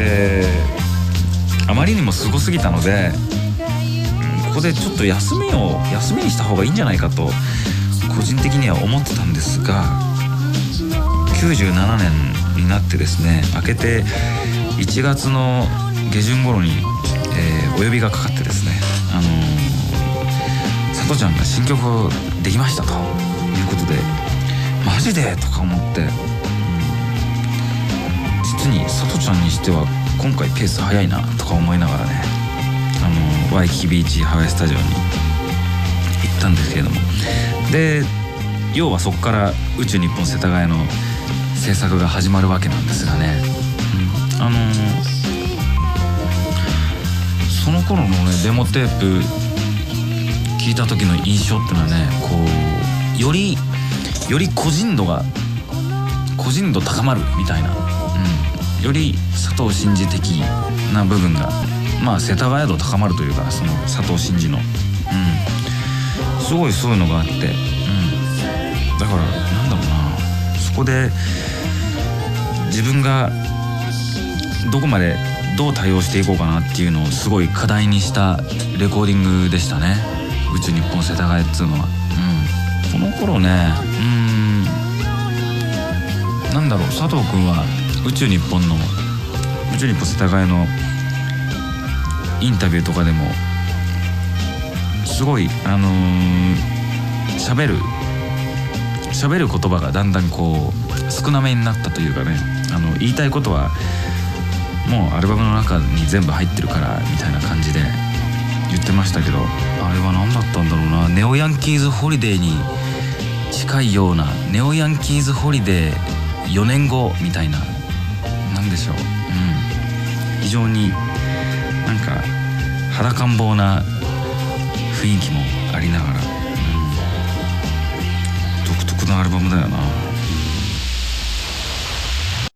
であまりにもすごすぎたので、うん、ここでちょっと休みを休みにした方がいいんじゃないかと個人的には思ってたんですが97年になってですね明けて1月の下旬頃に、えー、お呼びがかかってですねあのー、さとちゃんが新曲できましたということでマジで？とか思って、にさとちゃんにしては今回ペース早いなとか思いながらねあのワイキキビーチハワイスタジオに行ったんですけれどもで要はそこから宇宙日本世田谷の制作が始まるわけなんですがね、うん、あのその頃のねデモテープ聞いた時の印象っていうのはねこうよりより個人度が個人度高まるみたいな、うん、より佐藤真二的な部分がまあ世田谷度高まるというかその佐藤真二の、うん、すごいそういうのがあって、うん、だからなんだろうな。そこで自分がどこまでどう対応していこうかなっていうのをすごい課題にしたレコーディングでしたね。宇宙日本世田谷っつうのは、うん、この頃ねうん。なんだろう佐藤君は宇宙日本の宇宙日本世田谷のインタビューとかでもすごいあの喋、る喋る言葉がだんだんこう少なめになったというかねあの言いたいことはもうアルバムの中に全部入ってるからみたいな感じで言ってましたけどあれは何だったんだろうな。ネオヤンキーズホリデーに近いようなネオヤンキーズホリデー4年後みたいな何でしょう、うん、非常になんか肌感冒な雰囲気もありながら、うん、独特のアルバムだよな。